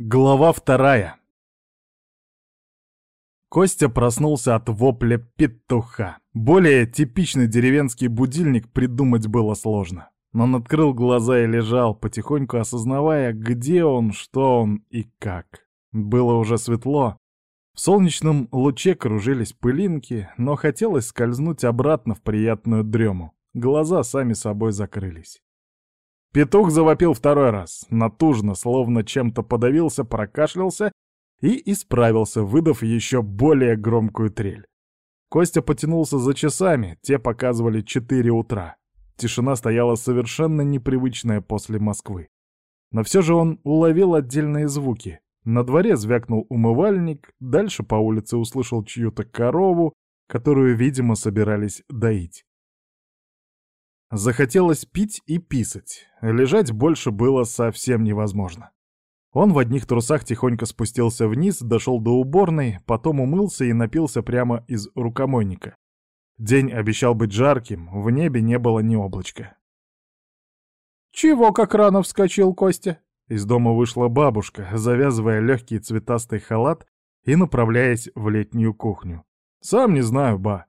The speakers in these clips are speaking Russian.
Глава вторая. Костя проснулся от вопля петуха. Более типичный деревенский будильник придумать было сложно. Он открыл глаза и лежал, потихоньку осознавая, где он, что он и как. Было уже светло. В солнечном луче кружились пылинки, но хотелось скользнуть обратно в приятную дрему. Глаза сами собой закрылись. Петух завопил второй раз, натужно, словно чем-то подавился, прокашлялся и исправился, выдав еще более громкую трель. Костя потянулся за часами, те показывали 4 утра. Тишина стояла совершенно непривычная после Москвы. Но все же он уловил отдельные звуки. На дворе звякнул умывальник, дальше по улице услышал чью-то корову, которую, видимо, собирались доить. Захотелось пить и писать. Лежать больше было совсем невозможно. Он в одних трусах тихонько спустился вниз, дошел до уборной, потом умылся и напился прямо из рукомойника. День обещал быть жарким, в небе не было ни облачка. «Чего как рано вскочил Костя?» Из дома вышла бабушка, завязывая легкий цветастый халат и направляясь в летнюю кухню. «Сам не знаю, ба».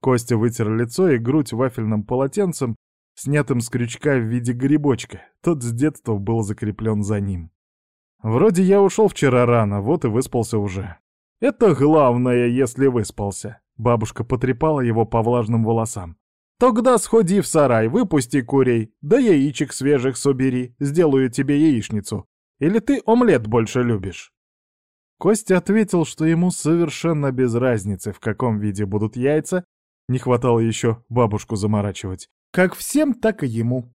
Костя вытер лицо и грудь вафельным полотенцем снятым с крючка в виде грибочка. Тот с детства был закреплен за ним. Вроде я ушел вчера рано, вот и выспался уже. Это главное, если выспался. Бабушка потрепала его по влажным волосам. Тогда сходи в сарай, выпусти курей, да яичек свежих собери, сделаю тебе яичницу. Или ты омлет больше любишь?» Костя ответил, что ему совершенно без разницы, в каком виде будут яйца, не хватало еще бабушку заморачивать. Как всем, так и ему.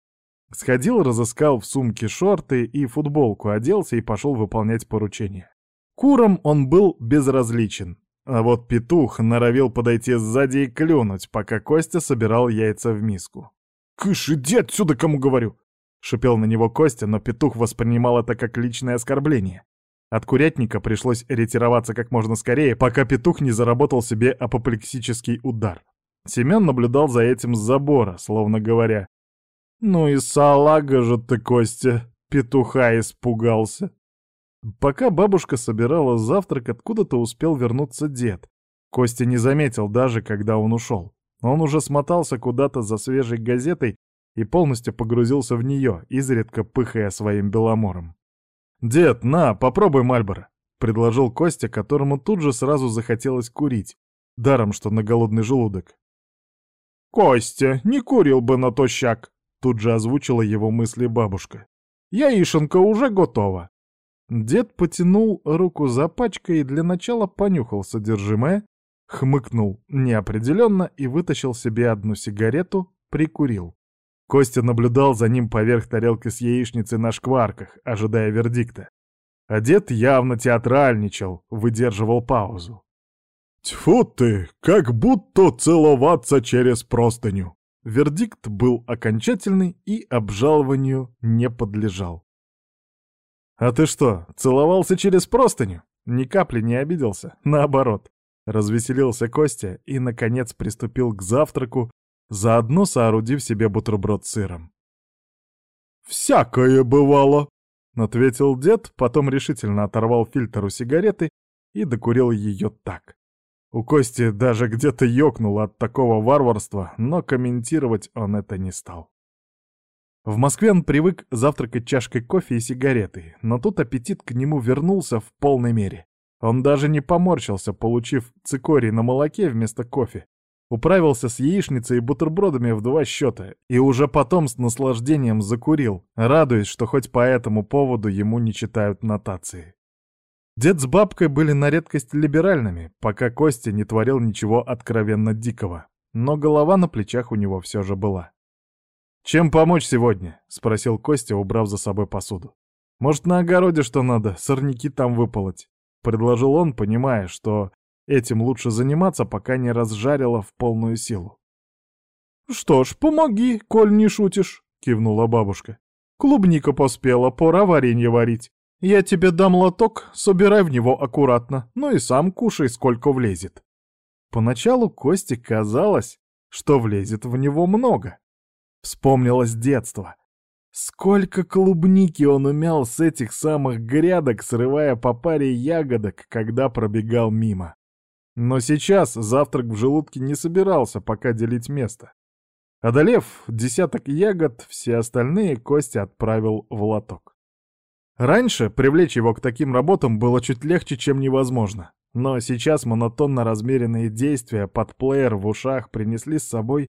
Сходил, разыскал в сумке шорты и футболку, оделся и пошел выполнять поручение. Куром он был безразличен, а вот петух норовил подойти сзади и клюнуть, пока Костя собирал яйца в миску. «Кыш, иди отсюда, кому говорю!» — шипел на него Костя, но петух воспринимал это как личное оскорбление. От курятника пришлось ретироваться как можно скорее, пока петух не заработал себе апоплексический удар. Семен наблюдал за этим с забора, словно говоря, «Ну и салага же ты, Костя, петуха испугался». Пока бабушка собирала завтрак, откуда-то успел вернуться дед. Костя не заметил даже, когда он ушел. Он уже смотался куда-то за свежей газетой и полностью погрузился в нее, изредка пыхая своим беломором. «Дед, на, попробуй Мальборо», — предложил Костя, которому тут же сразу захотелось курить, даром что на голодный желудок. «Костя, не курил бы на тощак!» Тут же озвучила его мысли бабушка. «Яишенка уже готова!» Дед потянул руку за пачкой и для начала понюхал содержимое, хмыкнул неопределенно и вытащил себе одну сигарету, прикурил. Костя наблюдал за ним поверх тарелки с яичницей на шкварках, ожидая вердикта. А дед явно театральничал, выдерживал паузу. «Тьфу ты, как будто целоваться через простыню!» Вердикт был окончательный и обжалованию не подлежал. «А ты что, целовался через простыню?» Ни капли не обиделся, наоборот. Развеселился Костя и, наконец, приступил к завтраку, заодно соорудив себе бутерброд с сыром. «Всякое бывало», — ответил дед, потом решительно оторвал фильтр у сигареты и докурил ее так. У Кости даже где-то ёкнуло от такого варварства, но комментировать он это не стал. В Москве он привык завтракать чашкой кофе и сигаретой, но тут аппетит к нему вернулся в полной мере. Он даже не поморщился, получив цикорий на молоке вместо кофе. Управился с яичницей и бутербродами в два счета, и уже потом с наслаждением закурил, радуясь, что хоть по этому поводу ему не читают нотации. Дед с бабкой были на редкость либеральными, пока Костя не творил ничего откровенно дикого. Но голова на плечах у него все же была. «Чем помочь сегодня?» — спросил Костя, убрав за собой посуду. «Может, на огороде что надо, сорняки там выполоть?» — предложил он, понимая, что этим лучше заниматься, пока не разжарило в полную силу. «Что ж, помоги, коль не шутишь», — кивнула бабушка. «Клубника поспела, пора варенье варить. Я тебе дам лоток, собирай в него аккуратно, ну и сам кушай, сколько влезет. Поначалу Косте казалось, что влезет в него много. Вспомнилось детство. Сколько клубники он умял с этих самых грядок, срывая по паре ягодок, когда пробегал мимо. Но сейчас завтрак в желудке не собирался пока делить место. Одолев десяток ягод, все остальные Костя отправил в лоток. Раньше привлечь его к таким работам было чуть легче, чем невозможно. Но сейчас монотонно размеренные действия под плеер в ушах принесли с собой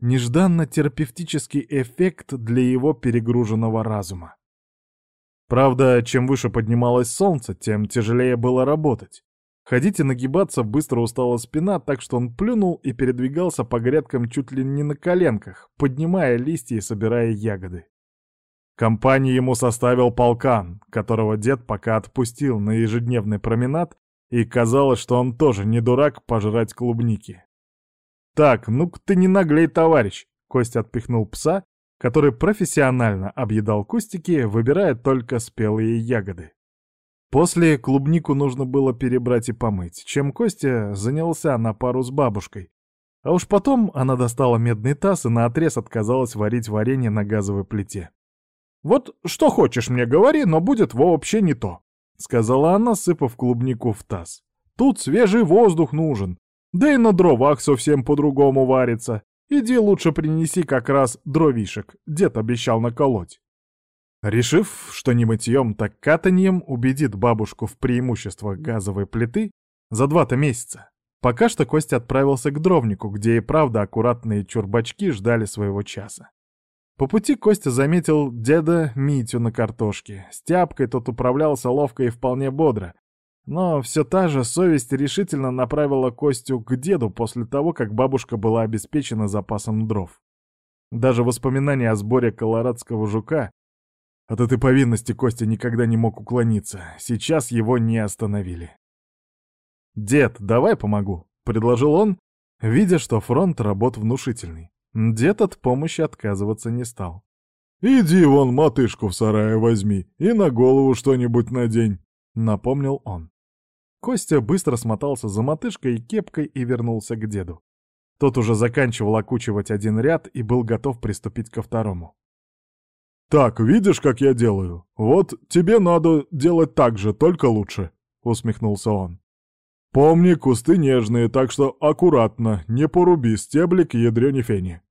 нежданно-терапевтический эффект для его перегруженного разума. Правда, чем выше поднималось солнце, тем тяжелее было работать. Ходить и нагибаться быстро устала спина, так что он плюнул и передвигался по грядкам чуть ли не на коленках, поднимая листья и собирая ягоды. Компанию ему составил полкан, которого дед пока отпустил на ежедневный променад, и казалось, что он тоже не дурак пожрать клубники. «Так, ну-ка ты не наглей, товарищ!» Костя отпихнул пса, который профессионально объедал кустики, выбирая только спелые ягоды. После клубнику нужно было перебрать и помыть, чем Костя занялся на пару с бабушкой. А уж потом она достала медный таз и наотрез отказалась варить варенье на газовой плите. «Вот что хочешь мне говори, но будет вообще не то», — сказала она, сыпав клубнику в таз. «Тут свежий воздух нужен, да и на дровах совсем по-другому варится. Иди лучше принеси как раз дровишек, дед обещал наколоть». Решив, что не мытьем, так катаньем убедит бабушку в преимуществах газовой плиты за два-то месяца. Пока что Костя отправился к дровнику, где и правда аккуратные чурбачки ждали своего часа. По пути Костя заметил деда Митю на картошке. С тяпкой тот управлялся ловко и вполне бодро. Но все та же совесть решительно направила Костю к деду после того, как бабушка была обеспечена запасом дров. Даже воспоминания о сборе колорадского жука от этой повинности Костя никогда не мог уклониться. Сейчас его не остановили. «Дед, давай помогу», — предложил он, видя, что фронт работ внушительный. Дед от помощи отказываться не стал. «Иди вон матышку в сарае возьми и на голову что-нибудь надень», — напомнил он. Костя быстро смотался за матышкой и кепкой и вернулся к деду. Тот уже заканчивал окучивать один ряд и был готов приступить ко второму. «Так, видишь, как я делаю? Вот тебе надо делать так же, только лучше», — усмехнулся он. «Помни, кусты нежные, так что аккуратно, не поруби стеблик ядрёни фени».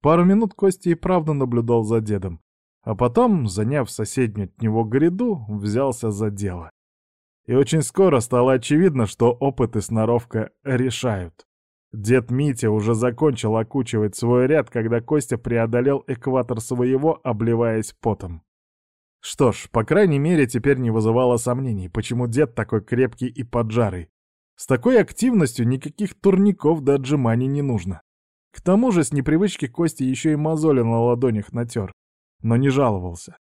Пару минут Костя и правда наблюдал за дедом, а потом, заняв соседнюю от него гряду, взялся за дело. И очень скоро стало очевидно, что опыт и сноровка решают. Дед Митя уже закончил окучивать свой ряд, когда Костя преодолел экватор своего, обливаясь потом. Что ж, по крайней мере, теперь не вызывало сомнений, почему дед такой крепкий и поджарый. С такой активностью никаких турников до отжиманий не нужно. К тому же с непривычки Костя еще и мозоли на ладонях натер, но не жаловался.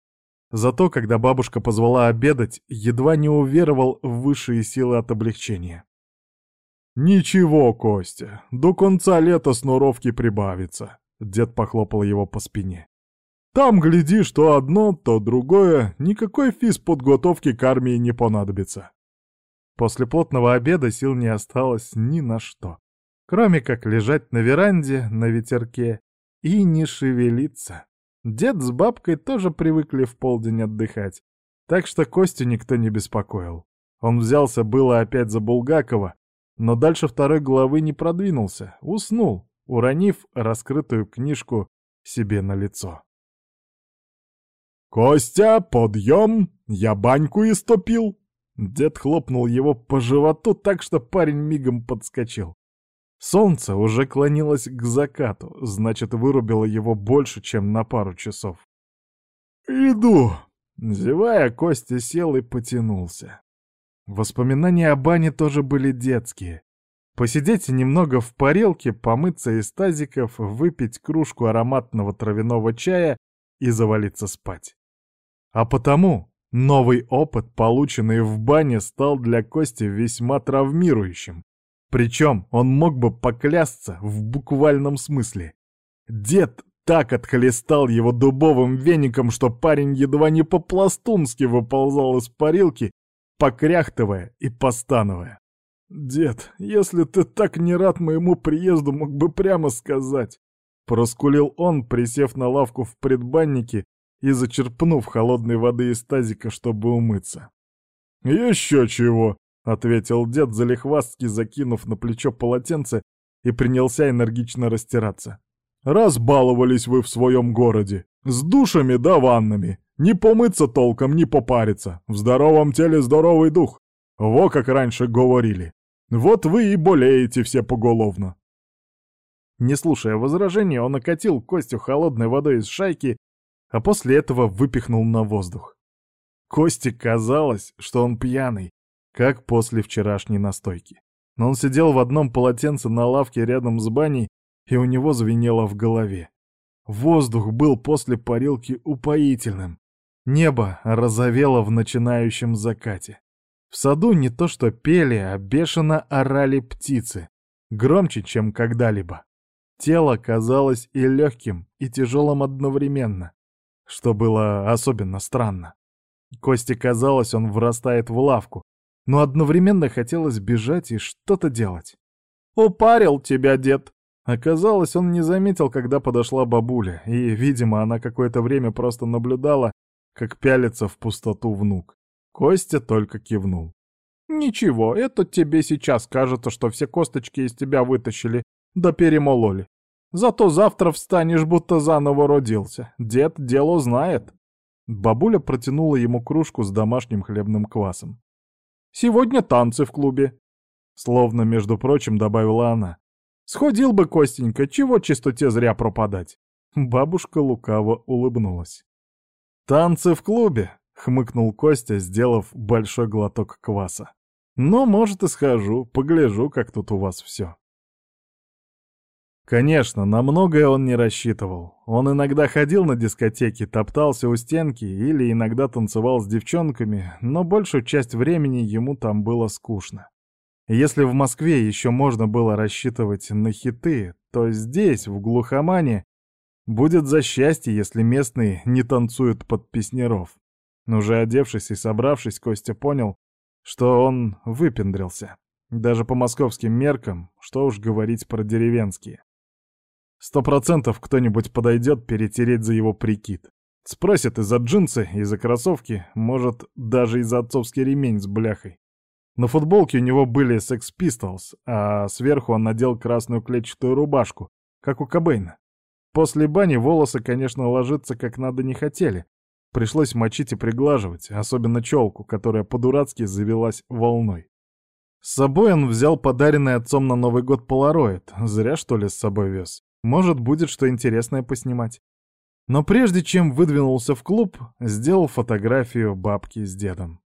Зато, когда бабушка позвала обедать, едва не уверовал в высшие силы от облегчения. «Ничего, Костя, до конца лета сноровки прибавится», — дед похлопал его по спине. «Там, гляди, что одно, то другое, никакой физподготовки к армии не понадобится». После плотного обеда сил не осталось ни на что, кроме как лежать на веранде на ветерке и не шевелиться. Дед с бабкой тоже привыкли в полдень отдыхать, так что Костю никто не беспокоил. Он взялся было опять за Булгакова, но дальше второй главы не продвинулся, уснул, уронив раскрытую книжку себе на лицо. «Костя, подъем! Я баньку истопил!» Дед хлопнул его по животу так, что парень мигом подскочил. Солнце уже клонилось к закату, значит, вырубило его больше, чем на пару часов. «Иду!» Зевая, Костя сел и потянулся. Воспоминания о бане тоже были детские. Посидеть немного в парилке, помыться из тазиков, выпить кружку ароматного травяного чая и завалиться спать. А потому новый опыт, полученный в бане, стал для Кости весьма травмирующим. Причем он мог бы поклясться в буквальном смысле. Дед так отхлестал его дубовым веником, что парень едва не по-пластунски выползал из парилки покряхтывая и постановая. «Дед, если ты так не рад моему приезду, мог бы прямо сказать!» Проскулил он, присев на лавку в предбаннике и зачерпнув холодной воды из тазика, чтобы умыться. «Еще чего!» — ответил дед, залихвастки закинув на плечо полотенце и принялся энергично растираться. «Разбаловались вы в своем городе. С душами да ваннами. Не помыться толком, не попариться. В здоровом теле здоровый дух. Во как раньше говорили. Вот вы и болеете все поголовно». Не слушая возражений, он окатил Костю холодной водой из шайки, а после этого выпихнул на воздух. Косте казалось, что он пьяный, как после вчерашней настойки. Но он сидел в одном полотенце на лавке рядом с баней, и у него звенело в голове. Воздух был после парилки упоительным. Небо розовело в начинающем закате. В саду не то что пели, а бешено орали птицы. Громче, чем когда-либо. Тело казалось и легким, и тяжелым одновременно, что было особенно странно. Косте казалось, он врастает в лавку, но одновременно хотелось бежать и что-то делать. «Упарил тебя, дед!» Оказалось, он не заметил, когда подошла бабуля, и, видимо, она какое-то время просто наблюдала, как пялится в пустоту внук. Костя только кивнул. «Ничего, это тебе сейчас кажется, что все косточки из тебя вытащили, да перемололи. Зато завтра встанешь, будто заново родился. Дед дело знает». Бабуля протянула ему кружку с домашним хлебным квасом. «Сегодня танцы в клубе», — словно, между прочим, добавила она. «Сходил бы, Костенька, чего чистоте зря пропадать?» Бабушка лукаво улыбнулась. «Танцы в клубе», — хмыкнул Костя, сделав большой глоток кваса. «Ну, может, и схожу, погляжу, как тут у вас все». Конечно, на многое он не рассчитывал. Он иногда ходил на дискотеки, топтался у стенки или иногда танцевал с девчонками, но большую часть времени ему там было скучно. Если в Москве еще можно было рассчитывать на хиты, то здесь, в глухомане, будет за счастье, если местные не танцуют под песнеров. Уже одевшись и собравшись, Костя понял, что он выпендрился. Даже по московским меркам, что уж говорить про деревенские. Сто процентов кто-нибудь подойдет перетереть за его прикид. Спросит из-за джинсы, из-за кроссовки, может, даже из-за отцовский ремень с бляхой. На футболке у него были Sex Pistols, а сверху он надел красную клетчатую рубашку, как у Кобейна. После бани волосы, конечно, ложиться как надо не хотели. Пришлось мочить и приглаживать, особенно челку, которая по-дурацки завелась волной. С собой он взял подаренный отцом на Новый год полароид. Зря, что ли, с собой вез. Может, будет что интересное поснимать. Но прежде чем выдвинулся в клуб, сделал фотографию бабки с дедом.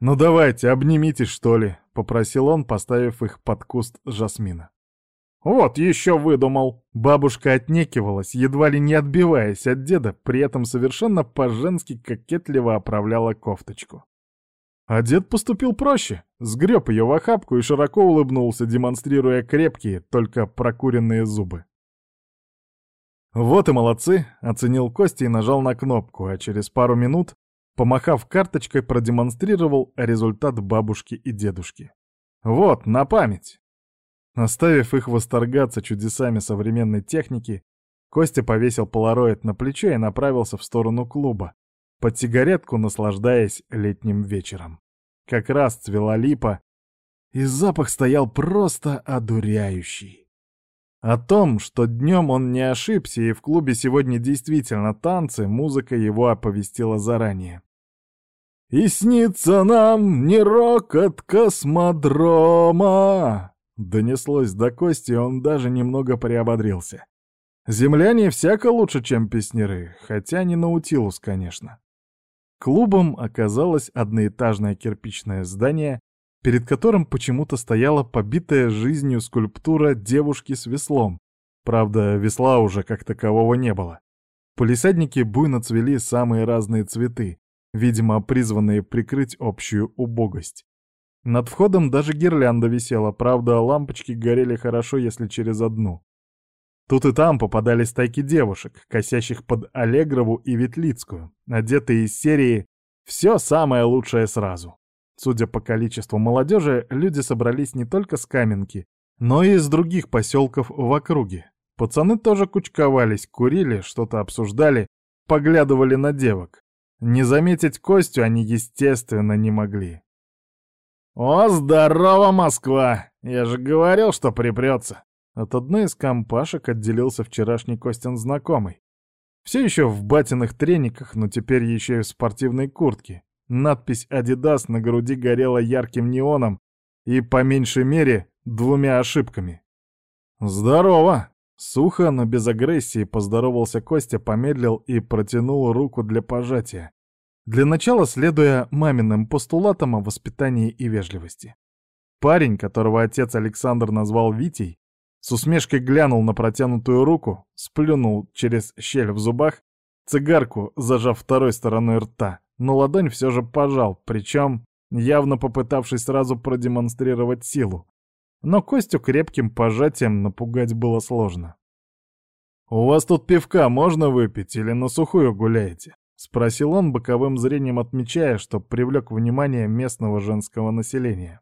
«Ну давайте, обнимитесь, что ли», — попросил он, поставив их под куст жасмина. «Вот еще выдумал!» Бабушка отнекивалась, едва ли не отбиваясь от деда, при этом совершенно по-женски кокетливо оправляла кофточку. А дед поступил проще, сгреб ее в охапку и широко улыбнулся, демонстрируя крепкие, только прокуренные зубы. «Вот и молодцы!» — оценил Костя и нажал на кнопку, а через пару минут, помахав карточкой, продемонстрировал результат бабушки и дедушки. «Вот, на память!» Оставив их восторгаться чудесами современной техники, Костя повесил полароид на плечо и направился в сторону клуба, под сигаретку наслаждаясь летним вечером. Как раз цвела липа, и запах стоял просто одуряющий. О том, что днем он не ошибся, и в клубе сегодня действительно танцы, музыка его оповестила заранее. «И снится нам не рокот космодрома!» Донеслось до Кости, он даже немного приободрился. Земляне всяко лучше, чем песнеры, хотя не Наутилус, конечно. Клубом оказалось одноэтажное кирпичное здание, перед которым почему-то стояла побитая жизнью скульптура девушки с веслом. Правда, весла уже как такового не было. Полисадники буйно цвели самые разные цветы, видимо, призванные прикрыть общую убогость. Над входом даже гирлянда висела, правда, лампочки горели хорошо, если через одну. Тут и там попадались стайки девушек, косящих под Аллегрову и Ветлицкую, одетые из серии «Все самое лучшее сразу». Судя по количеству молодежи, люди собрались не только с Каменки, но и из других поселков в округе. Пацаны тоже кучковались, курили, что-то обсуждали, поглядывали на девок. Не заметить Костю они, естественно, не могли. «О, здорово, Москва! Я же говорил, что припрется!» От одной из компашек отделился вчерашний Костин знакомый. Все еще в батиных трениках, но теперь еще и в спортивной куртке. Надпись «Адидас» на груди горела ярким неоном и, по меньшей мере, двумя ошибками. «Здорово!» Сухо, но без агрессии поздоровался Костя, помедлил и протянул руку для пожатия. Для начала следуя маминым постулатам о воспитании и вежливости. Парень, которого отец Александр назвал Витей, с усмешкой глянул на протянутую руку, сплюнул через щель в зубах, цигарку, зажав второй стороной рта, но ладонь все же пожал, причем явно попытавшись сразу продемонстрировать силу. Но Костю крепким пожатием напугать было сложно. «У вас тут пивка можно выпить или на сухую гуляете?» — спросил он, боковым зрением отмечая, что привлек внимание местного женского населения.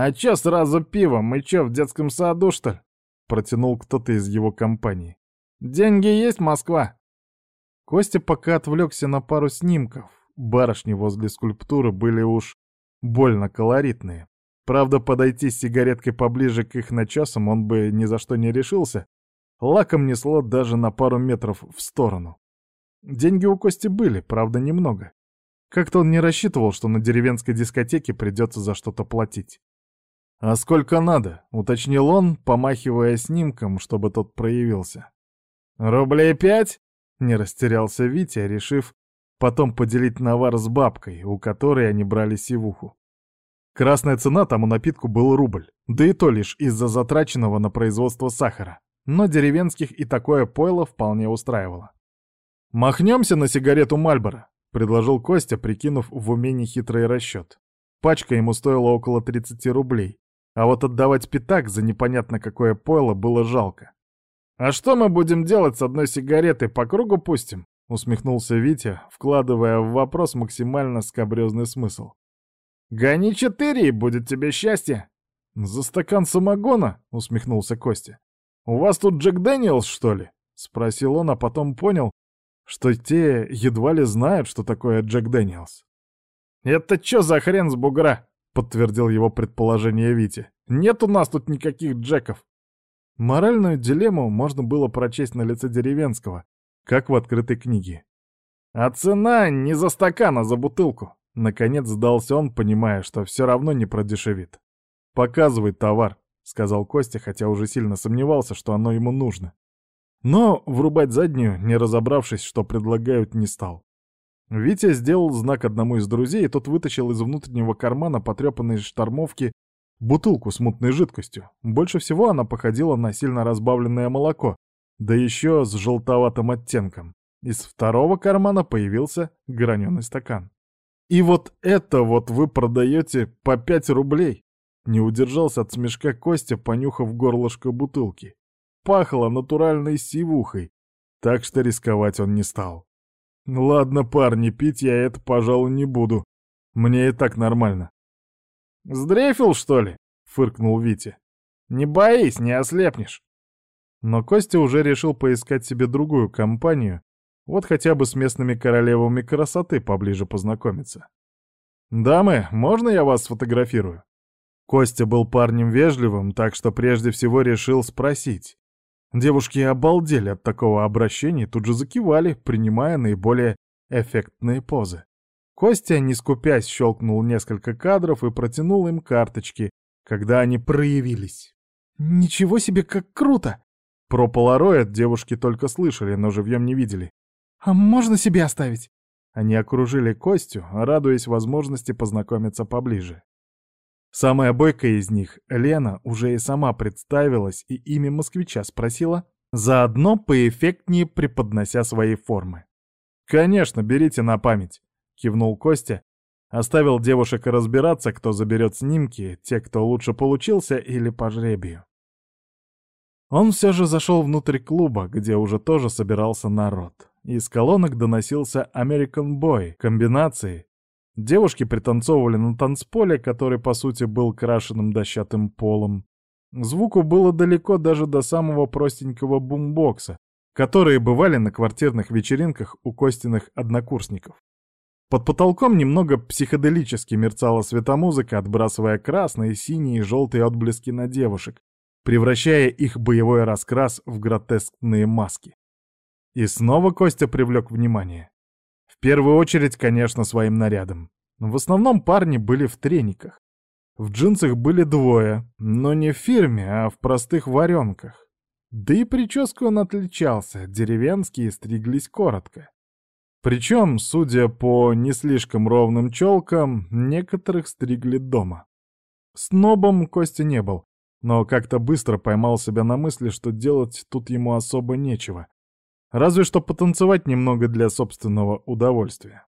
«А чё сразу пиво? Мы чё, в детском саду, что ли?» — протянул кто-то из его компании. «Деньги есть, Москва?» Костя пока отвлекся на пару снимков. Барышни возле скульптуры были уж больно колоритные. Правда, подойти с сигареткой поближе к их начесам он бы ни за что не решился. Лаком несло даже на пару метров в сторону. Деньги у Кости были, правда, немного. Как-то он не рассчитывал, что на деревенской дискотеке придется за что-то платить. «А сколько надо?» — уточнил он, помахивая снимком, чтобы тот проявился. «Рублей пять?» — не растерялся Витя, решив потом поделить навар с бабкой, у которой они брали сивуху. Красная цена тому напитку был рубль, да и то лишь из-за затраченного на производство сахара. Но деревенских и такое пойло вполне устраивало. «Махнемся на сигарету Мальборо», — предложил Костя, прикинув в уме нехитрый расчет. Пачка ему стоила около 30 рублей, а вот отдавать пятак за непонятно какое пойло было жалко. «А что мы будем делать с одной сигаретой? По кругу пустим?» — усмехнулся Витя, вкладывая в вопрос максимально скабрезный смысл. «Гони четыре, и будет тебе счастье!» «За стакан самогона?» — усмехнулся Костя. «У вас тут Джек Дэниелс, что ли?» — спросил он, а потом понял, что те едва ли знают, что такое Джек Дэниелс. «Это чё за хрен с бугра?» — подтвердил его предположение Витя. «Нет у нас тут никаких Джеков». Моральную дилемму можно было прочесть на лице деревенского, как в открытой книге. «А цена не за стакан, а за бутылку!» Наконец сдался он, понимая, что все равно не продешевит. «Показывай товар», — сказал Костя, хотя уже сильно сомневался, что оно ему нужно. Но врубать заднюю, не разобравшись, что предлагают, не стал. Витя сделал знак одному из друзей, и тот вытащил из внутреннего кармана потрепанной штормовки бутылку с мутной жидкостью. Больше всего она походила на сильно разбавленное молоко, да еще с желтоватым оттенком. Из второго кармана появился граненый стакан. «И вот это вот вы продаете по пять рублей!» Не удержался от смешка Костя, понюхав горлышко бутылки пахло натуральной сивухой, так что рисковать он не стал. «Ладно, парни, пить я это, пожалуй, не буду. Мне и так нормально». «Сдрефил, что ли?» — фыркнул Витя. «Не боись, не ослепнешь». Но Костя уже решил поискать себе другую компанию, вот хотя бы с местными королевами красоты поближе познакомиться. «Дамы, можно я вас сфотографирую?» Костя был парнем вежливым, так что прежде всего решил спросить, Девушки обалдели от такого обращения и тут же закивали, принимая наиболее эффектные позы. Костя, не скупясь, щелкнул несколько кадров и протянул им карточки, когда они проявились. «Ничего себе, как круто!» Про полароид девушки только слышали, но живьем не видели. «А можно себе оставить?» Они окружили Костю, радуясь возможности познакомиться поближе. Самая бойкая из них, Лена, уже и сама представилась и имя москвича спросила, заодно поэффектнее преподнося свои формы. «Конечно, берите на память», — кивнул Костя, оставил девушек разбираться, кто заберет снимки, те, кто лучше получился, или по жребию. Он все же зашел внутрь клуба, где уже тоже собирался народ. Из колонок доносился American Boy комбинации, Девушки пританцовывали на танцполе, который, по сути, был крашенным дощатым полом. Звуку было далеко даже до самого простенького бумбокса, которые бывали на квартирных вечеринках у Костиных однокурсников. Под потолком немного психоделически мерцала светомузыка, отбрасывая красные, синие и желтые отблески на девушек, превращая их боевой раскрас в гротескные маски. И снова Костя привлек внимание. В первую очередь, конечно, своим нарядом. В основном парни были в трениках. В джинсах были двое, но не в фирме, а в простых варенках. Да и прическу он отличался, деревенские стриглись коротко. Причем, судя по не слишком ровным челкам, некоторых стригли дома. Снобом Костя не был, но как-то быстро поймал себя на мысли, что делать тут ему особо нечего. Разве что потанцевать немного для собственного удовольствия.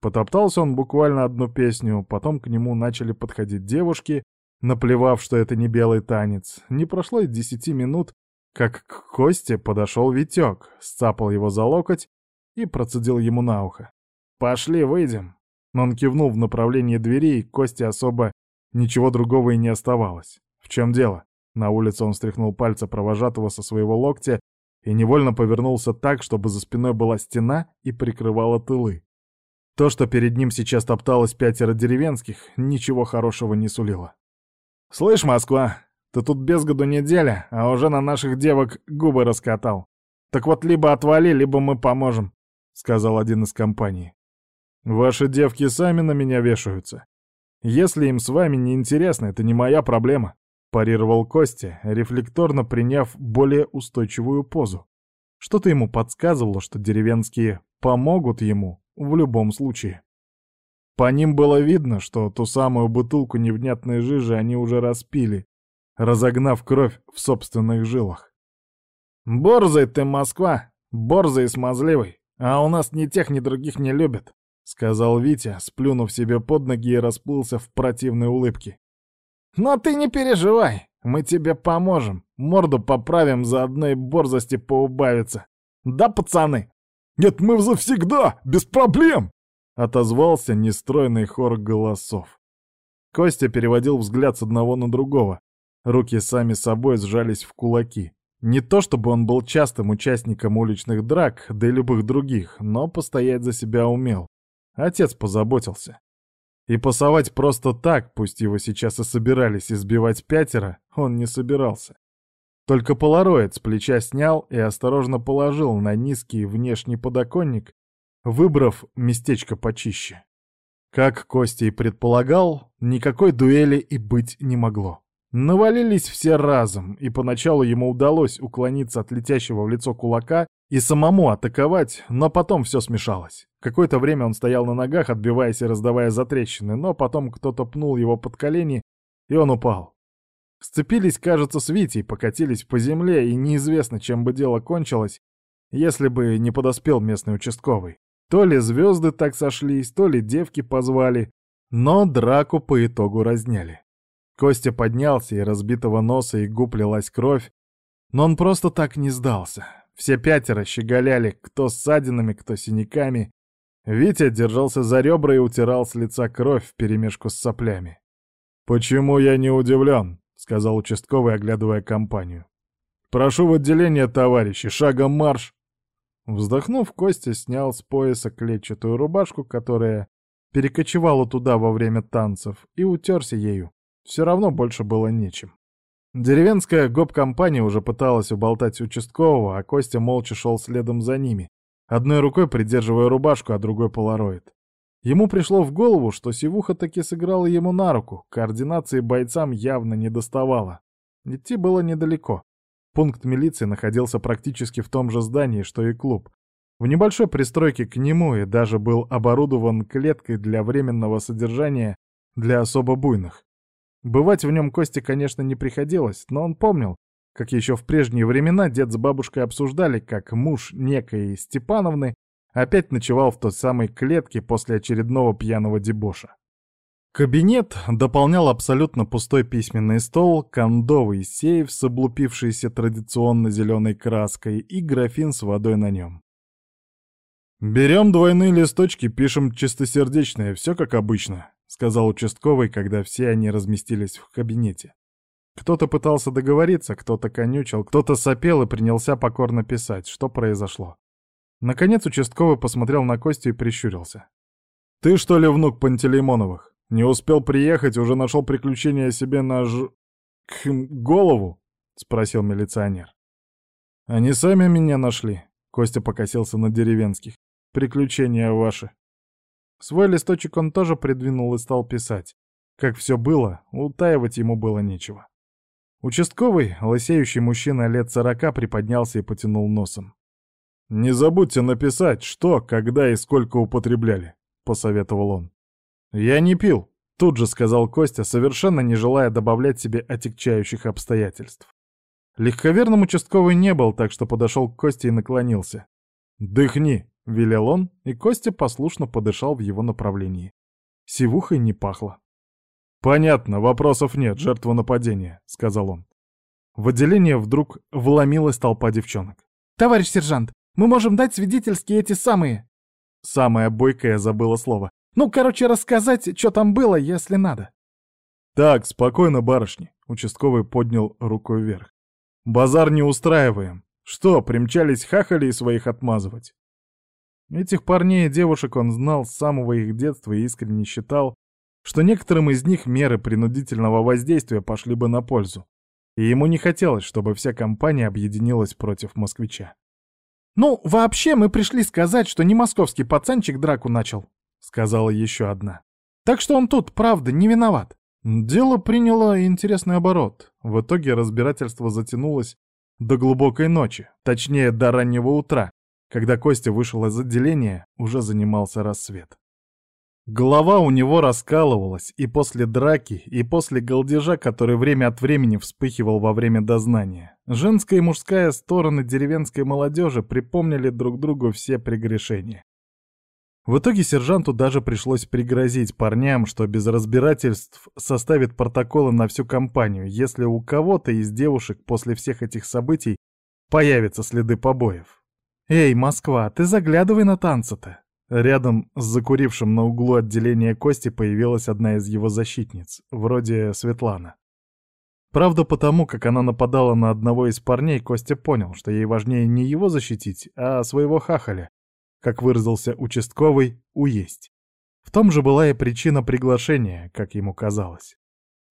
Потоптался он буквально одну песню, потом к нему начали подходить девушки, наплевав, что это не белый танец. Не прошло и десяти минут, как к Косте подошел Витек, сцапал его за локоть и процедил ему на ухо. «Пошли, выйдем!» Он кивнул в направлении двери, и Косте особо ничего другого и не оставалось. «В чем дело?» На улице он стряхнул пальцы провожатого со своего локтя и невольно повернулся так, чтобы за спиной была стена и прикрывала тылы. То, что перед ним сейчас топталось пятеро деревенских, ничего хорошего не сулило. «Слышь, Москва, ты тут без году неделя, а уже на наших девок губы раскатал. Так вот либо отвали, либо мы поможем сказал один из компаний. Ваши девки сами на меня вешаются. Если им с вами не интересно, это не моя проблема, парировал Костя, рефлекторно приняв более устойчивую позу. Что-то ему подсказывало, что деревенские помогут ему в любом случае. По ним было видно, что ту самую бутылку невнятной жижи они уже распили, разогнав кровь в собственных жилах. «Борзый ты, Москва! Борзый и смазливый! «А у нас ни тех, ни других не любят», — сказал Витя, сплюнув себе под ноги и расплылся в противной улыбке. «Но ты не переживай, мы тебе поможем, морду поправим, заодно и борзости поубавится. Да, пацаны?» «Нет, мы завсегда, без проблем!» — отозвался нестройный хор голосов. Костя переводил взгляд с одного на другого. Руки сами собой сжались в кулаки. Не то чтобы он был частым участником уличных драк, да и любых других, но постоять за себя умел. Отец позаботился. И пасовать просто так, пусть его сейчас и собирались избивать пятеро, он не собирался. Только полароид с плеча снял и осторожно положил на низкий внешний подоконник, выбрав местечко почище. Как Костя и предполагал, никакой дуэли и быть не могло. Навалились все разом, и поначалу ему удалось уклониться от летящего в лицо кулака и самому атаковать, но потом все смешалось. Какое-то время он стоял на ногах, отбиваясь и раздавая затрещины, но потом кто-то пнул его под колени, и он упал. Сцепились, кажется, с Витей, покатились по земле, и неизвестно, чем бы дело кончилось, если бы не подоспел местный участковый. То ли звезды так сошлись, то ли девки позвали, но драку по итогу разняли. Костя поднялся, и разбитого носа и губ лилась кровь, но он просто так не сдался. Все пятеро щеголяли, кто с ссадинами, кто синяками. Витя держался за ребра и утирал с лица кровь вперемешку с соплями. «Почему я не удивлен?» — сказал участковый, оглядывая компанию. «Прошу в отделение, товарищи, шагом марш!» Вздохнув, Костя снял с пояса клетчатую рубашку, которая перекочевала туда во время танцев, и утерся ею. Все равно больше было нечем. Деревенская гоп-компания уже пыталась уболтать участкового, а Костя молча шел следом за ними, одной рукой придерживая рубашку, а другой полароид. Ему пришло в голову, что Сивуха таки сыграла ему на руку, координации бойцам явно не доставало. Идти было недалеко. Пункт милиции находился практически в том же здании, что и клуб. В небольшой пристройке к нему и даже был оборудован клеткой для временного содержания для особо буйных. Бывать в нем Косте, конечно, не приходилось, но он помнил, как еще в прежние времена дед с бабушкой обсуждали, как муж некой Степановны опять ночевал в той самой клетке после очередного пьяного дебоша. Кабинет дополнял абсолютно пустой письменный стол, кондовый сейф с облупившейся традиционно зеленой краской и графин с водой на нем. «Берем двойные листочки, пишем чистосердечное, все как обычно», — сказал участковый, когда все они разместились в кабинете. Кто-то пытался договориться, кто-то конючил, кто-то сопел и принялся покорно писать, что произошло. Наконец участковый посмотрел на Костю и прищурился. «Ты что ли внук Пантелеймоновых? Не успел приехать, уже нашел приключения себе на ж... Кхм, голову?» — спросил милиционер. «Они сами меня нашли», — Костя покосился на деревенских. «Приключения ваши». Свой листочек он тоже придвинул и стал писать. Как все было, утаивать ему было нечего. Участковый, лысеющий мужчина лет сорока, приподнялся и потянул носом. «Не забудьте написать, что, когда и сколько употребляли», — посоветовал он. «Я не пил», — тут же сказал Костя, совершенно не желая добавлять себе отягчающих обстоятельств. Легковерным участковый не был, так что подошел к Косте и наклонился. «Дыхни», — велел он, и Костя послушно подышал в его направлении. Сивухой не пахло. «Понятно, вопросов нет, жертва нападения», — сказал он. В отделение вдруг вломилась толпа девчонок. «Товарищ сержант, мы можем дать свидетельские эти самые...» Самое бойкое забыло слово. «Ну, короче, рассказать, что там было, если надо». «Так, спокойно, барышни», — участковый поднял руку вверх. «Базар не устраиваем. Что, примчались хахали и своих отмазывать?» Этих парней и девушек он знал с самого их детства и искренне считал, что некоторым из них меры принудительного воздействия пошли бы на пользу, и ему не хотелось, чтобы вся компания объединилась против москвича. «Ну, вообще мы пришли сказать, что не московский пацанчик драку начал», — сказала еще одна. «Так что он тут, правда, не виноват». Дело приняло интересный оборот. В итоге разбирательство затянулось до глубокой ночи, точнее, до раннего утра, когда Костя вышел из отделения, уже занимался рассвет. Голова у него раскалывалась и после драки, и после голдежа, который время от времени вспыхивал во время дознания. Женская и мужская стороны деревенской молодежи припомнили друг другу все прегрешения. В итоге сержанту даже пришлось пригрозить парням, что без разбирательств составит протоколы на всю компанию, если у кого-то из девушек после всех этих событий появятся следы побоев. «Эй, Москва, ты заглядывай на танцы-то!» Рядом с закурившим на углу отделения Кости появилась одна из его защитниц, вроде Светлана. Правда, потому как она нападала на одного из парней, Костя понял, что ей важнее не его защитить, а своего хахаля, как выразился участковый, уесть. В том же была и причина приглашения, как ему казалось.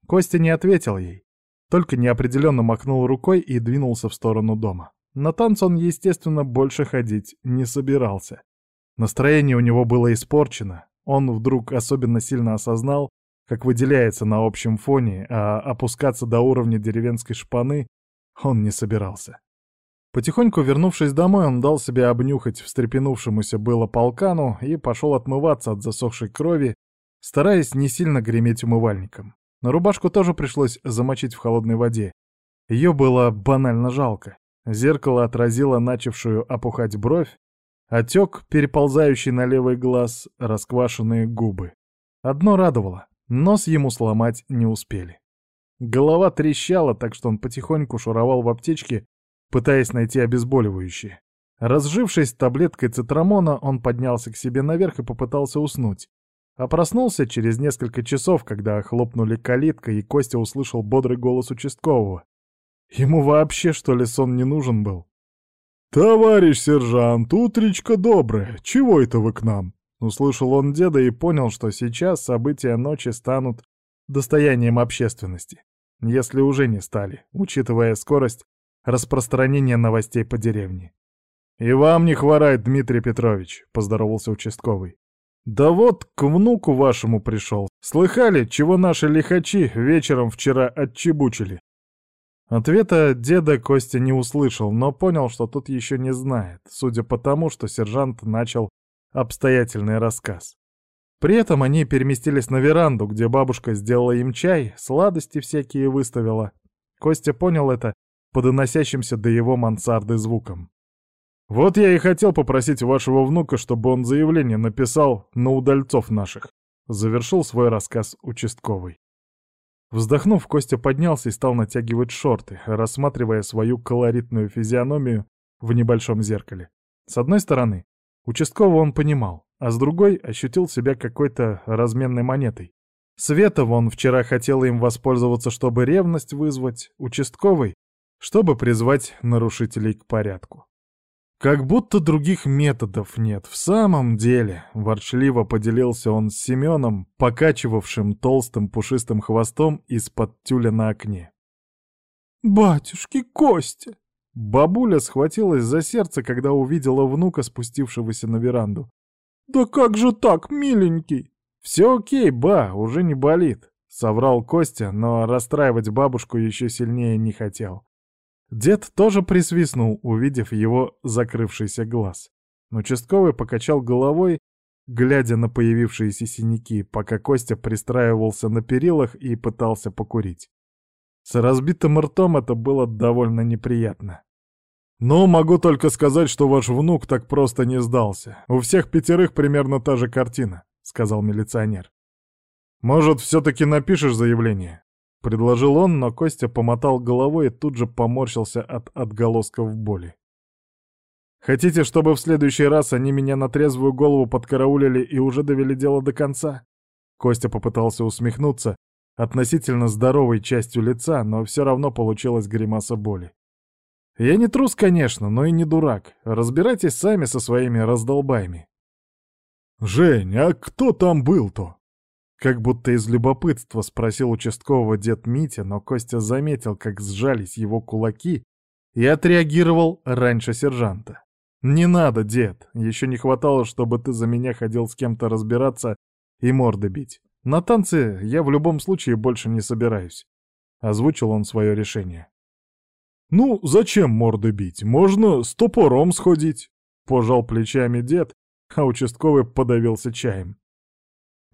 Костя не ответил ей, только неопределенно махнул рукой и двинулся в сторону дома. На танц он, естественно, больше ходить не собирался. Настроение у него было испорчено. Он вдруг особенно сильно осознал, как выделяется на общем фоне, а опускаться до уровня деревенской шпаны он не собирался. Потихоньку вернувшись домой, он дал себе обнюхать встрепенувшемуся было полкану и пошел отмываться от засохшей крови, стараясь не сильно греметь умывальником. Но рубашку тоже пришлось замочить в холодной воде. Ее было банально жалко. Зеркало отразило начавшую опухать бровь, Отек, переползающий на левый глаз, расквашенные губы. Одно радовало — нос ему сломать не успели. Голова трещала, так что он потихоньку шуровал в аптечке, пытаясь найти обезболивающее. Разжившись таблеткой цитрамона, он поднялся к себе наверх и попытался уснуть. А проснулся через несколько часов, когда хлопнули калитка, и Костя услышал бодрый голос участкового. Ему вообще, что ли, сон не нужен был? «Товарищ сержант, утречка доброе, чего это вы к нам?» Услышал он деда и понял, что сейчас события ночи станут достоянием общественности, если уже не стали, учитывая скорость распространения новостей по деревне. «И вам не хворает, Дмитрий Петрович», — поздоровался участковый. «Да вот к внуку вашему пришел. Слыхали, чего наши лихачи вечером вчера отчебучили? Ответа деда Костя не услышал, но понял, что тут еще не знает, судя по тому, что сержант начал обстоятельный рассказ. При этом они переместились на веранду, где бабушка сделала им чай, сладости всякие выставила. Костя понял это по доносящимся до его мансарды звукам. «Вот я и хотел попросить вашего внука, чтобы он заявление написал на удальцов наших», — завершил свой рассказ участковый. Вздохнув, Костя поднялся и стал натягивать шорты, рассматривая свою колоритную физиономию в небольшом зеркале. С одной стороны, участкового он понимал, а с другой ощутил себя какой-то разменной монетой. Света вон вчера хотела им воспользоваться, чтобы ревность вызвать, участковый, чтобы призвать нарушителей к порядку. Как будто других методов нет. В самом деле, ворчливо поделился он с Семеном, покачивавшим толстым пушистым хвостом из-под тюля на окне. «Батюшки, Костя!» Бабуля схватилась за сердце, когда увидела внука, спустившегося на веранду. «Да как же так, миленький?» «Все окей, ба, уже не болит», — соврал Костя, но расстраивать бабушку еще сильнее не хотел. Дед тоже присвистнул, увидев его закрывшийся глаз. Участковый покачал головой, глядя на появившиеся синяки, пока Костя пристраивался на перилах и пытался покурить. С разбитым ртом это было довольно неприятно. «Ну, могу только сказать, что ваш внук так просто не сдался. У всех пятерых примерно та же картина», — сказал милиционер. «Может, все-таки напишешь заявление?» — предложил он, но Костя помотал головой и тут же поморщился от отголосков боли. «Хотите, чтобы в следующий раз они меня на трезвую голову подкараулили и уже довели дело до конца?» Костя попытался усмехнуться относительно здоровой частью лица, но все равно получилась гримаса боли. Я не трус, конечно, но и не дурак. Разбирайтесь сами со своими раздолбаями. «Жень, а кто там был-то?» Как будто из любопытства спросил участкового дед Митя, но Костя заметил, как сжались его кулаки, и отреагировал раньше сержанта. «Не надо, дед, еще не хватало, чтобы ты за меня ходил с кем-то разбираться и морды бить. На танцы я в любом случае больше не собираюсь», — озвучил он свое решение. «Ну, зачем морды бить? Можно с топором сходить», — пожал плечами дед, а участковый подавился чаем.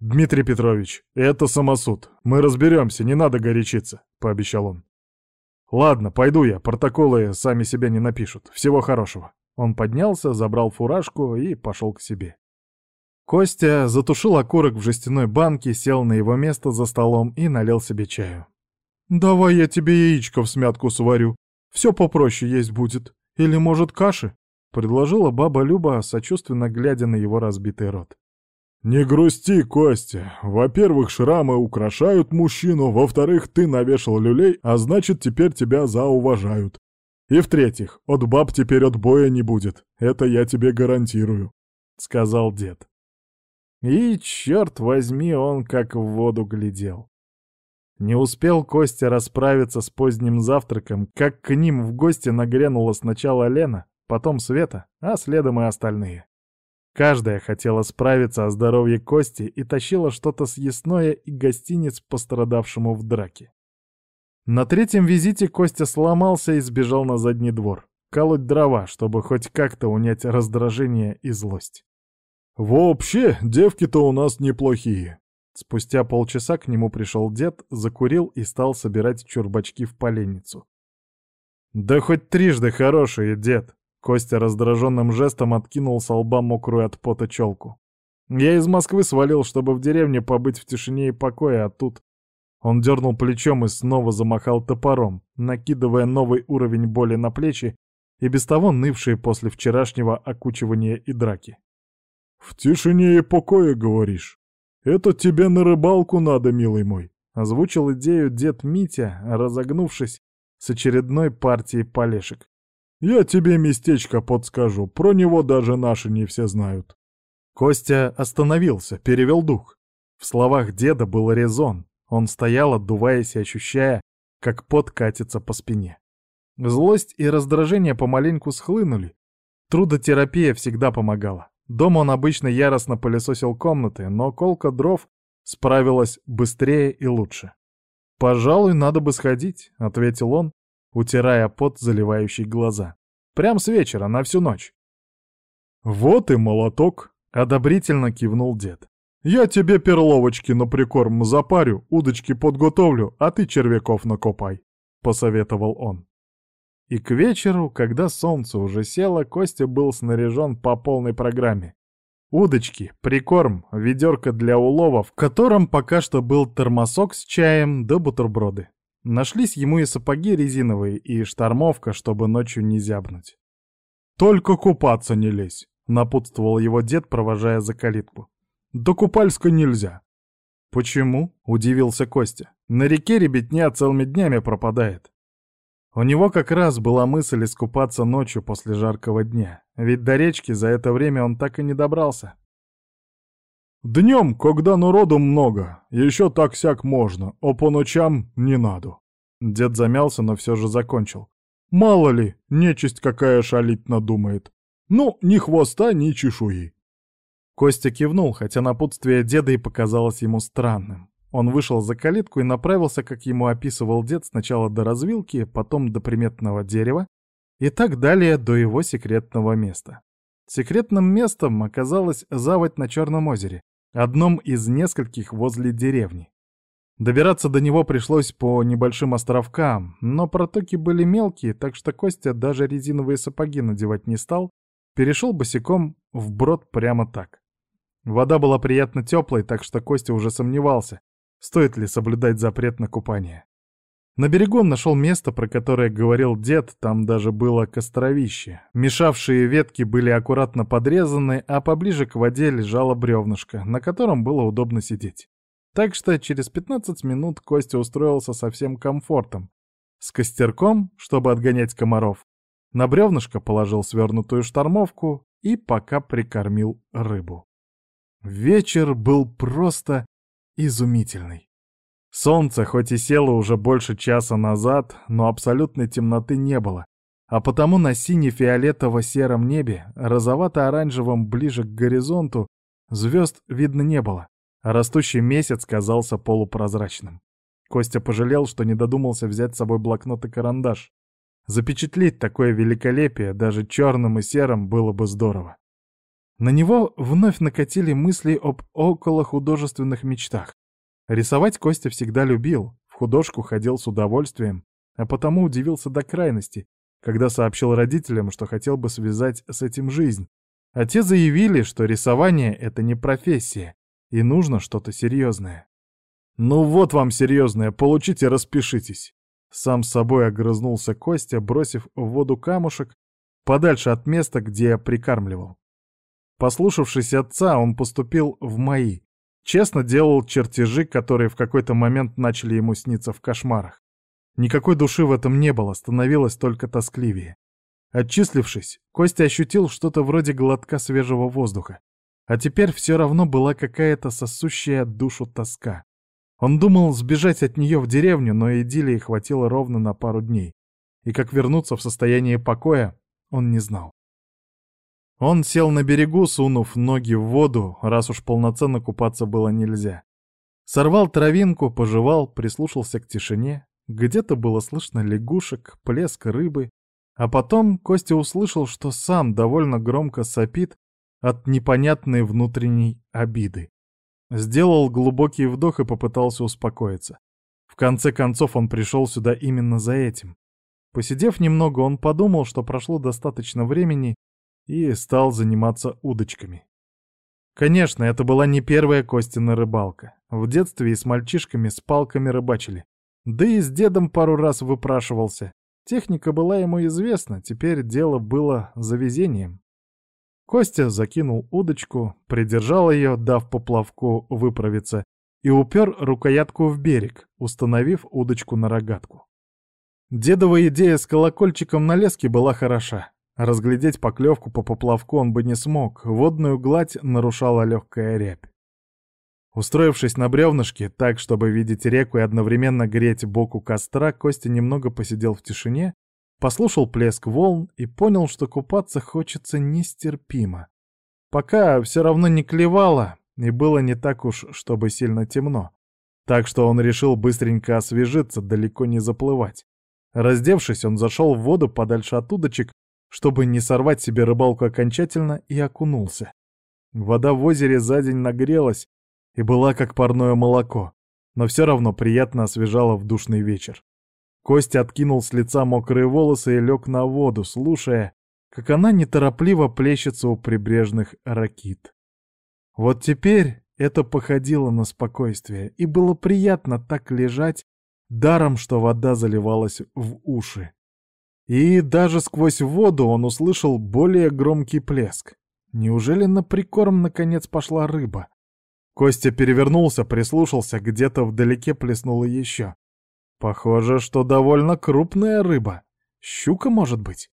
«Дмитрий Петрович, это самосуд. Мы разберемся, не надо горячиться», — пообещал он. «Ладно, пойду я, протоколы сами себя не напишут. Всего хорошего». Он поднялся, забрал фуражку и пошел к себе. Костя затушил окурок в жестяной банке, сел на его место за столом и налил себе чаю. «Давай я тебе яичко в смятку сварю», все попроще есть будет. Или, может, каши?» — предложила баба Люба, сочувственно глядя на его разбитый рот. «Не грусти, Костя. Во-первых, шрамы украшают мужчину, во-вторых, ты навешал люлей, а значит, теперь тебя зауважают. И в-третьих, от баб теперь отбоя не будет. Это я тебе гарантирую», — сказал дед. И, черт возьми, он как в воду глядел. Не успел Костя расправиться с поздним завтраком, как к ним в гости нагрянула сначала Лена, потом Света, а следом и остальные. Каждая хотела справиться о здоровье Кости и тащила что-то съестное и гостиниц пострадавшему в драке. На третьем визите Костя сломался и сбежал на задний двор, колоть дрова, чтобы хоть как-то унять раздражение и злость. «Вообще, девки-то у нас неплохие», Спустя полчаса к нему пришел дед, закурил и стал собирать чурбачки в поленницу. «Да хоть трижды хороший, дед!» Костя раздраженным жестом откинул с лба мокрую от пота челку. «Я из Москвы свалил, чтобы в деревне побыть в тишине и покое, а тут...» Он дернул плечом и снова замахал топором, накидывая новый уровень боли на плечи и без того нывшие после вчерашнего окучивания и драки. «В тишине и покое, говоришь?» «Это тебе на рыбалку надо, милый мой», — озвучил идею дед Митя, разогнувшись с очередной партией полешек. «Я тебе местечко подскажу, про него даже наши не все знают». Костя остановился, перевел дух. В словах деда был резон. Он стоял, отдуваясь и ощущая, как пот катится по спине. Злость и раздражение помаленьку схлынули. Трудотерапия всегда помогала. Дома он обычно яростно пылесосил комнаты, но колка дров справилась быстрее и лучше. «Пожалуй, надо бы сходить», — ответил он, утирая пот, заливающий глаза. «Прям с вечера, на всю ночь». «Вот и молоток», — одобрительно кивнул дед. «Я тебе перловочки на прикорм запарю, удочки подготовлю, а ты червяков накопай», — посоветовал он. И к вечеру, когда солнце уже село, Костя был снаряжен по полной программе. Удочки, прикорм, ведерко для улова, в котором пока что был термосок с чаем да бутерброды. Нашлись ему и сапоги резиновые, и штормовка, чтобы ночью не зябнуть. «Только купаться не лезь», — напутствовал его дед, провожая за калитку. «До Купальска нельзя». «Почему?» — удивился Костя. «На реке ребятня целыми днями пропадает». У него как раз была мысль искупаться ночью после жаркого дня, ведь до речки за это время он так и не добрался. «Днем, когда народу много, еще так-сяк можно, а по ночам не надо». Дед замялся, но все же закончил. «Мало ли, нечисть какая шалить надумает. Ну, ни хвоста, ни чешуи». Костя кивнул, хотя напутствие деда и показалось ему странным. Он вышел за калитку и направился, как ему описывал дед, сначала до развилки, потом до приметного дерева и так далее до его секретного места. Секретным местом оказалась заводь на Черном озере, одном из нескольких возле деревни. Добираться до него пришлось по небольшим островкам, но протоки были мелкие, так что Костя даже резиновые сапоги надевать не стал, перешел босиком вброд прямо так. Вода была приятно теплой, так что Костя уже сомневался, стоит ли соблюдать запрет на купание. На берегу он нашел место, про которое говорил дед, там даже было костровище. Мешавшие ветки были аккуратно подрезаны, а поближе к воде лежало бревнышко, на котором было удобно сидеть. Так что через 15 минут Костя устроился со всем комфортом. С костерком, чтобы отгонять комаров. На бревнышко положил свернутую штормовку и пока прикормил рыбу. Вечер был просто изумительный. Солнце хоть и село уже больше часа назад, но абсолютной темноты не было, а потому на сине-фиолетово-сером небе, розовато-оранжевом ближе к горизонту, звезд видно не было, а растущий месяц казался полупрозрачным. Костя пожалел, что не додумался взять с собой блокнот и карандаш. Запечатлеть такое великолепие даже черным и серым было бы здорово. На него вновь накатили мысли об околохудожественных мечтах. Рисовать Костя всегда любил, в художку ходил с удовольствием, а потому удивился до крайности, когда сообщил родителям, что хотел бы связать с этим жизнь. А те заявили, что рисование — это не профессия, и нужно что-то серьезное. «Ну вот вам серьезное, получите, распишитесь!» Сам с собой огрызнулся Костя, бросив в воду камушек подальше от места, где я прикармливал. Послушавшись отца, он поступил в мои. Честно делал чертежи, которые в какой-то момент начали ему сниться в кошмарах. Никакой души в этом не было, становилось только тоскливее. Отчислившись, Костя ощутил что-то вроде глотка свежего воздуха. А теперь все равно была какая-то сосущая душу тоска. Он думал сбежать от нее в деревню, но идиллии хватило ровно на пару дней. И как вернуться в состояние покоя, он не знал. Он сел на берегу, сунув ноги в воду, раз уж полноценно купаться было нельзя. Сорвал травинку, пожевал, прислушался к тишине. Где-то было слышно лягушек, плеск рыбы. А потом Костя услышал, что сам довольно громко сопит от непонятной внутренней обиды. Сделал глубокий вдох и попытался успокоиться. В конце концов он пришел сюда именно за этим. Посидев немного, он подумал, что прошло достаточно времени, и стал заниматься удочками. Конечно, это была не первая Костина рыбалка. В детстве и с мальчишками с палками рыбачили. Да и с дедом пару раз выпрашивался. Техника была ему известна, теперь дело было за везением. Костя закинул удочку, придержал ее, дав поплавку выправиться, и упер рукоятку в берег, установив удочку на рогатку. Дедова идея с колокольчиком на леске была хороша. Разглядеть поклевку по поплавку он бы не смог, водную гладь нарушала легкая рябь. Устроившись на бревнышке, так, чтобы видеть реку и одновременно греть боку костра, Костя немного посидел в тишине, послушал плеск волн и понял, что купаться хочется нестерпимо. Пока все равно не клевало, и было не так уж, чтобы сильно темно. Так что он решил быстренько освежиться, далеко не заплывать. Раздевшись, он зашел в воду подальше от удочек чтобы не сорвать себе рыбалку окончательно, и окунулся. Вода в озере за день нагрелась и была как парное молоко, но все равно приятно освежала в душный вечер. Костя откинул с лица мокрые волосы и лег на воду, слушая, как она неторопливо плещется у прибрежных ракит. Вот теперь это походило на спокойствие, и было приятно так лежать, даром, что вода заливалась в уши. И даже сквозь воду он услышал более громкий плеск. Неужели на прикорм наконец пошла рыба? Костя перевернулся, прислушался, где-то вдалеке плеснуло еще. Похоже, что довольно крупная рыба. Щука, может быть?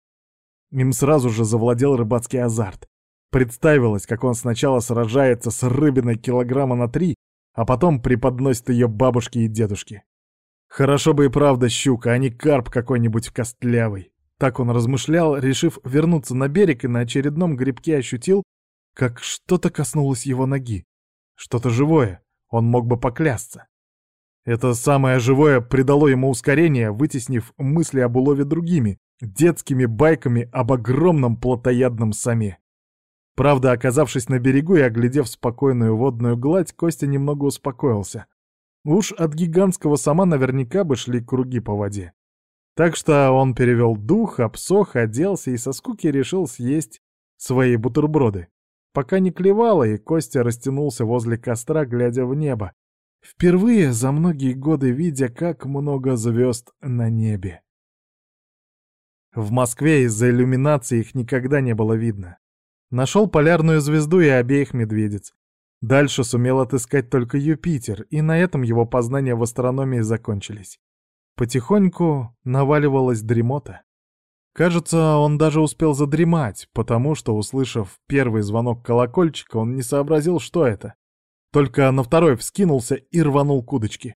Им сразу же завладел рыбацкий азарт. Представилось, как он сначала сражается с рыбиной килограмма на три, а потом преподносит ее бабушке и дедушке. Хорошо бы и правда щука, а не карп какой-нибудь костлявый. Так он размышлял, решив вернуться на берег и на очередном грибке ощутил, как что-то коснулось его ноги. Что-то живое, он мог бы поклясться. Это самое живое придало ему ускорение, вытеснив мысли об улове другими, детскими байками об огромном плотоядном саме. Правда, оказавшись на берегу и оглядев спокойную водную гладь, Костя немного успокоился. Уж от гигантского сама наверняка бы шли круги по воде. Так что он перевел дух, обсох, оделся и со скуки решил съесть свои бутерброды. Пока не клевало, и Костя растянулся возле костра, глядя в небо. Впервые за многие годы видя, как много звезд на небе. В Москве из-за иллюминации их никогда не было видно. Нашел полярную звезду и обеих медведиц. Дальше сумел отыскать только Юпитер, и на этом его познания в астрономии закончились. Потихоньку наваливалась дремота. Кажется, он даже успел задремать, потому что, услышав первый звонок колокольчика, он не сообразил, что это. Только на второй вскинулся и рванул к удочке.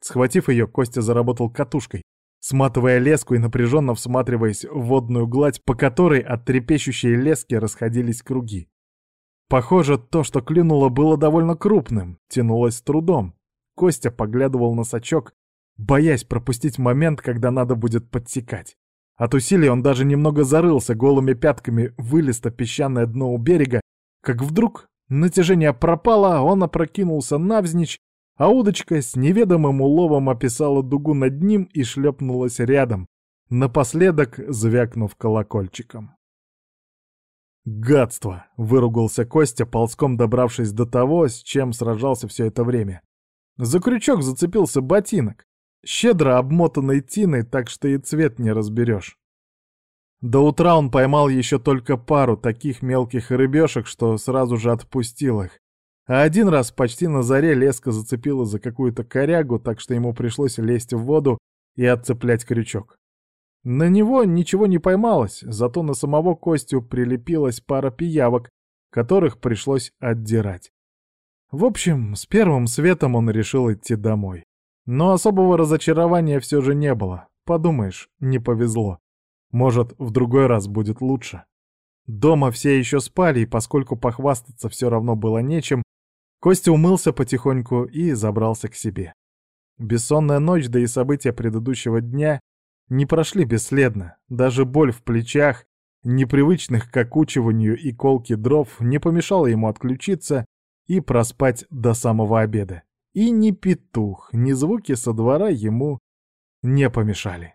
Схватив ее, Костя заработал катушкой, сматывая леску и напряженно всматриваясь в водную гладь, по которой от трепещущей лески расходились круги. Похоже, то, что клюнуло, было довольно крупным, тянулось с трудом. Костя поглядывал на сачок, боясь пропустить момент, когда надо будет подсекать. От усилий он даже немного зарылся голыми пятками в песчаное дно у берега, как вдруг натяжение пропало, он опрокинулся навзничь а удочка с неведомым уловом описала дугу над ним и шлепнулась рядом, напоследок звякнув колокольчиком. «Гадство!» — выругался Костя, ползком добравшись до того, с чем сражался все это время. За крючок зацепился ботинок, щедро обмотанный тиной, так что и цвет не разберешь. До утра он поймал еще только пару таких мелких рыбешек, что сразу же отпустил их, а один раз почти на заре леска зацепила за какую-то корягу, так что ему пришлось лезть в воду и отцеплять крючок. На него ничего не поймалось, зато на самого Костю прилепилась пара пиявок, которых пришлось отдирать. В общем, с первым светом он решил идти домой. Но особого разочарования все же не было. Подумаешь, не повезло. Может, в другой раз будет лучше. Дома все еще спали, и поскольку похвастаться все равно было нечем, Костя умылся потихоньку и забрался к себе. Бессонная ночь, да и события предыдущего дня не прошли бесследно. Даже боль в плечах, непривычных к окучиванию и колке дров, не помешала ему отключиться и проспать до самого обеда. И ни петух, ни звуки со двора ему не помешали.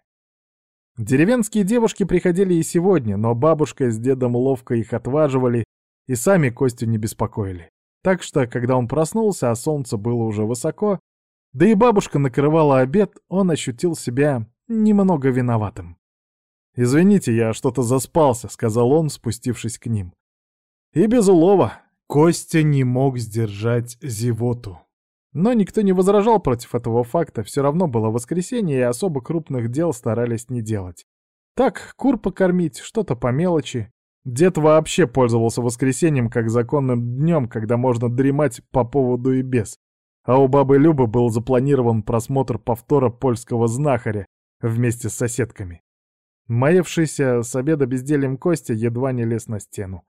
Деревенские девушки приходили и сегодня, но бабушка с дедом ловко их отваживали и сами Костю не беспокоили. Так что, когда он проснулся, а солнце было уже высоко, да и бабушка накрывала обед, он ощутил себя немного виноватым. «Извините, я что-то заспался», — сказал он, спустившись к ним. И без улова Костя не мог сдержать зевоту. Но никто не возражал против этого факта, все равно было воскресенье, и особо крупных дел старались не делать. Так, кур покормить, что-то по мелочи, Дед вообще пользовался воскресеньем как законным днем, когда можно дремать по поводу и без. А у бабы Любы был запланирован просмотр повтора польского знахаря вместе с соседками. Маевшийся с обеда бездельем Костя едва не лез на стену.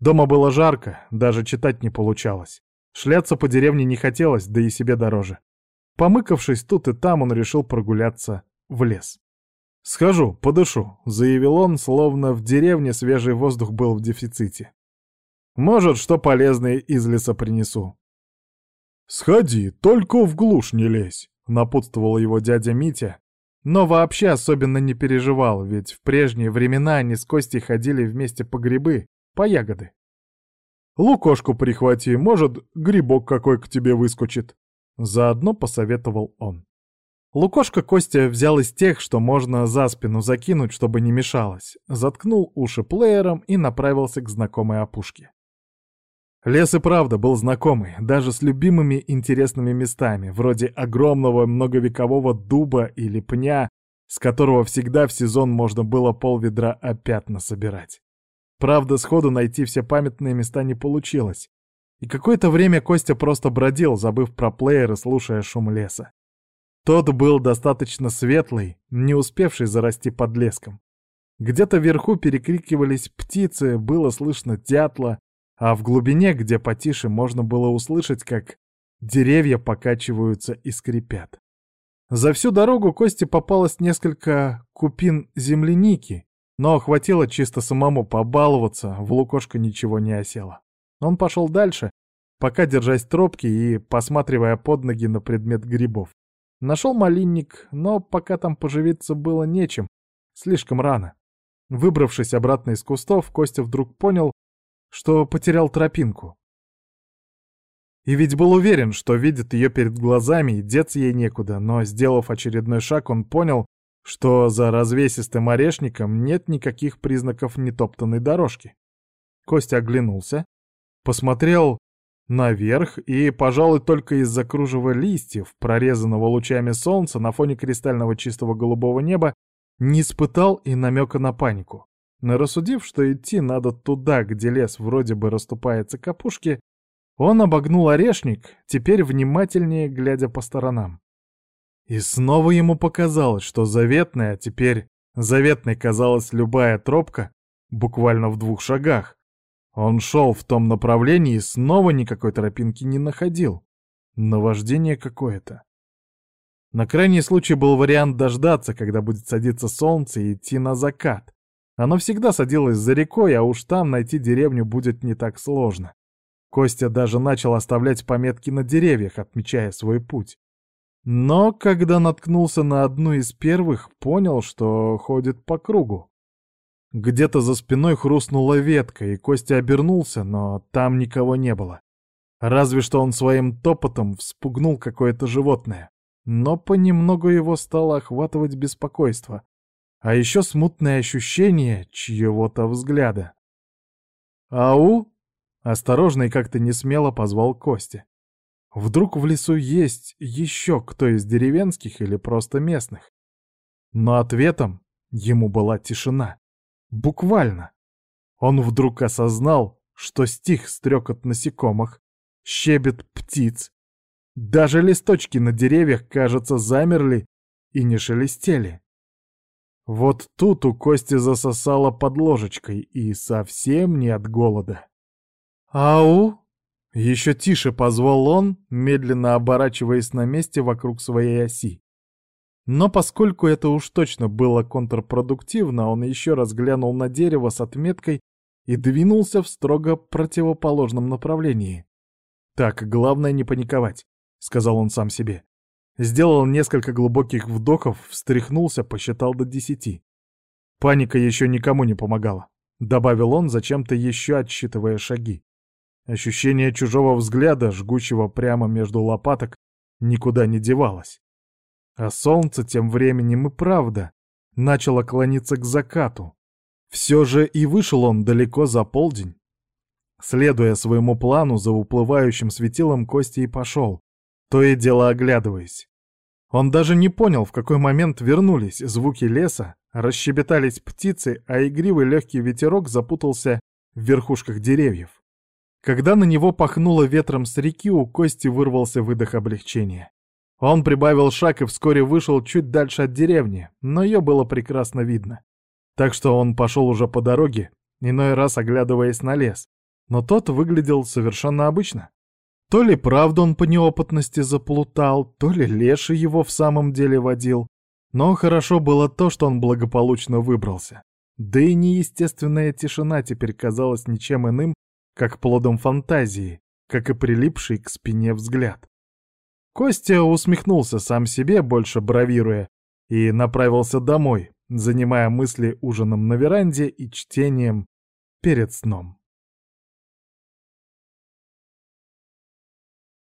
Дома было жарко, даже читать не получалось. Шляться по деревне не хотелось, да и себе дороже. Помыкавшись тут и там, он решил прогуляться в лес. «Схожу, подышу», — заявил он, словно в деревне свежий воздух был в дефиците. «Может, что полезное из леса принесу». «Сходи, только в глушь не лезь», — напутствовал его дядя Митя, но вообще особенно не переживал, ведь в прежние времена они с Костей ходили вместе по грибы, по ягоды. «Лукошку прихвати, может, грибок какой к тебе выскочит», — заодно посоветовал он. Лукошка Костя взял из тех, что можно за спину закинуть, чтобы не мешалось, заткнул уши плеером и направился к знакомой опушке. Лес и правда был знакомый, даже с любимыми интересными местами, вроде огромного многовекового дуба или пня, с которого всегда в сезон можно было полведра опят насобирать. Правда, сходу найти все памятные места не получилось. И какое-то время Костя просто бродил, забыв про плеер слушая шум леса. Тот был достаточно светлый, не успевший зарасти под леском. Где-то вверху перекрикивались птицы, было слышно дятла, а в глубине, где потише, можно было услышать, как деревья покачиваются и скрипят. За всю дорогу Косте попалось несколько купин земляники, но хватило чисто самому побаловаться, в лукошко ничего не осело. Он пошел дальше, пока держась тропки и посматривая под ноги на предмет грибов. Нашел малинник, но пока там поживиться было нечем, слишком рано. Выбравшись обратно из кустов, Костя вдруг понял, что потерял тропинку. И ведь был уверен, что видит ее перед глазами, и деться ей некуда, но, сделав очередной шаг, он понял, что за развесистым орешником нет никаких признаков нетоптанной дорожки. Костя оглянулся, посмотрел наверх и, пожалуй, только из-за кружева листьев, прорезанного лучами солнца на фоне кристального чистого голубого неба, не испытал и намека на панику. Но рассудив, что идти надо туда, где лес вроде бы расступается к опушке, он обогнул орешник, теперь внимательнее глядя по сторонам. И снова ему показалось, что заветная, а теперь заветной казалась любая тропка, буквально в двух шагах, он шел в том направлении и снова никакой тропинки не находил. Наваждение какое-то. На крайний случай был вариант дождаться, когда будет садиться солнце и идти на закат. Оно всегда садилось за рекой, а уж там найти деревню будет не так сложно. Костя даже начал оставлять пометки на деревьях, отмечая свой путь. Но когда наткнулся на одну из первых, понял, что ходит по кругу. Где-то за спиной хрустнула ветка, и Костя обернулся, но там никого не было. Разве что он своим топотом вспугнул какое-то животное. Но понемногу его стало охватывать беспокойство. А еще смутное ощущение чьего-то взгляда. «Ау!» — осторожно и как-то несмело позвал Костя. Вдруг в лесу есть еще кто из деревенских или просто местных? Но ответом ему была тишина. Буквально. Он вдруг осознал, что стих стрекот насекомых, щебет птиц. Даже листочки на деревьях, кажется, замерли и не шелестели. Вот тут у Кости засосало под ложечкой, и совсем не от голода. «Ау!» Еще тише позвал он, медленно оборачиваясь на месте вокруг своей оси. Но поскольку это уж точно было контрпродуктивно, он еще раз глянул на дерево с отметкой и двинулся в строго противоположном направлении. «Так, главное не паниковать», — сказал он сам себе. Сделал несколько глубоких вдохов, встряхнулся, посчитал до десяти. Паника еще никому не помогала, — добавил он, зачем-то еще отсчитывая шаги. Ощущение чужого взгляда, жгучего прямо между лопаток, никуда не девалось. А солнце тем временем и правда начало клониться к закату. Все же и вышел он далеко за полдень. Следуя своему плану, за уплывающим светилом Кости и пошел, то и дело оглядываясь. Он даже не понял, в какой момент вернулись звуки леса, расщебетались птицы, а игривый легкий ветерок запутался в верхушках деревьев. Когда на него пахнуло ветром с реки, у Кости вырвался выдох облегчения. Он прибавил шаг и вскоре вышел чуть дальше от деревни, но ее было прекрасно видно. Так что он пошел уже по дороге, иной раз оглядываясь на лес. Но тот выглядел совершенно обычно. То ли правда он по неопытности заплутал, то ли леший его в самом деле водил. Но хорошо было то, что он благополучно выбрался. Да и неестественная тишина теперь казалась ничем иным, как плодом фантазии, как и прилипший к спине взгляд. Костя усмехнулся сам себе, больше бравируя, и направился домой, занимая мысли ужином на веранде и чтением перед сном.